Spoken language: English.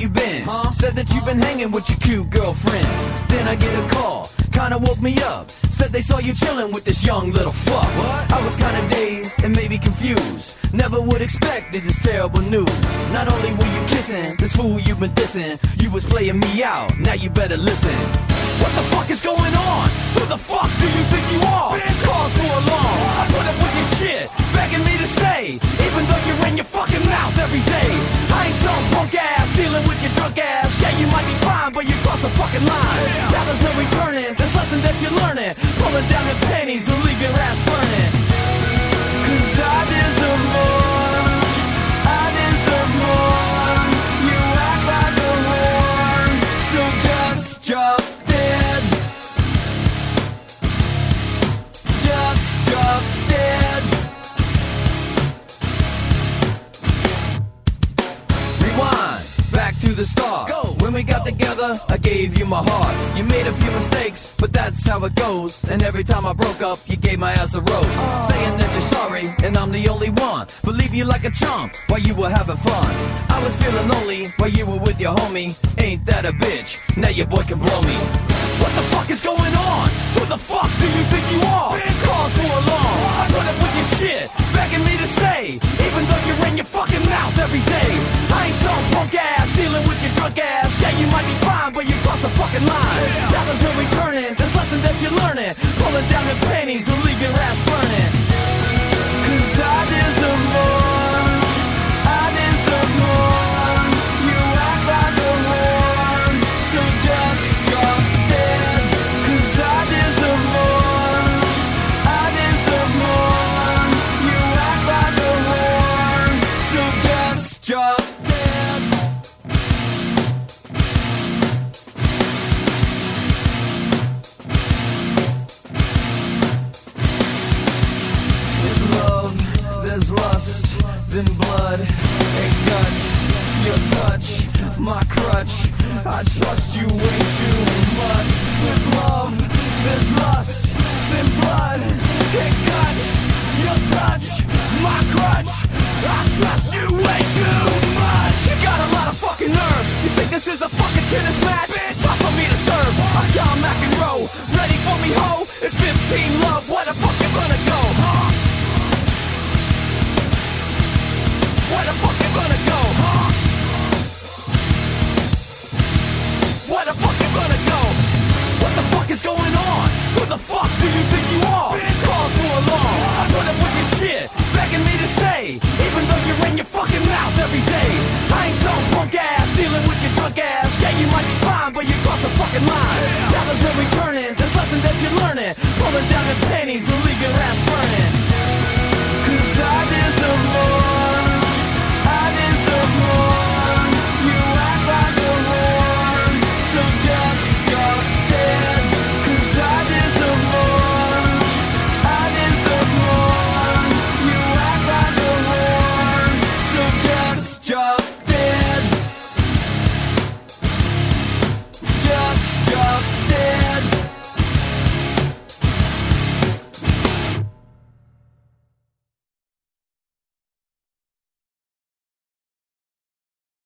in. Said that you've been hanging with your cute girlfriend. Then I get a call, kinda woke me up. Said they saw you chilling with this young little fuck. What? I was kinda dazed and maybe confused. Never would expect this terrible news. Not only were you kissing this fool you've been dissing, you was playing me out. Now you better listen. What the fuck is going on? Who the fuck do you think you are? Cause for alarm. Fucking line. Now there's no returning. This lesson that you're learning. Pulling down the pennies will leave your ass burning. Cause I deserve more. I deserve more. You act like a whore. So just drop dead. Just drop dead. Rewind, back to the start. Go. When we got together, I gave you my heart. You made a few mistakes, but that's how it goes. And every time I broke up, you gave my ass a rose. Saying that you're sorry, and I'm the only one. Believe you like a chump while you were having fun. I was feeling lonely while you were with your homie. Ain't that a bitch? Now your boy can blow me. What the fuck is going on? Who the fuck do you think you are? Cause for alarm. I put up with your shit, begging me to stay. Even though you're in your fucking mouth every day. I ain't some punk ass dealing with your drunk ass. Fucking line. Now there's no returning. This lesson that you're learning. Pulling down the pennies will leave your ass burning. Cause I deserve then blood and guts. Your touch, my crutch. I trust you way too much. With love, there's lust, then blood and guts. Your touch, my crutch. I trust you way too much. You got a lot of fucking nerve. You think this is a fucking tennis match? Tough for me to serve. I'm John McEnroe. Who the fuck do you think you are? Cause for alarm. I put up with your shit, begging me to stay. Even though you're in your fucking mouth every day. I ain't some punk ass dealing with your drunk ass. Yeah, you might be fine, but you crossed the fucking line. Now there's no returning. This lesson that you're learning. Pulling down the pennies will leave ass burning. Cause I deserve more.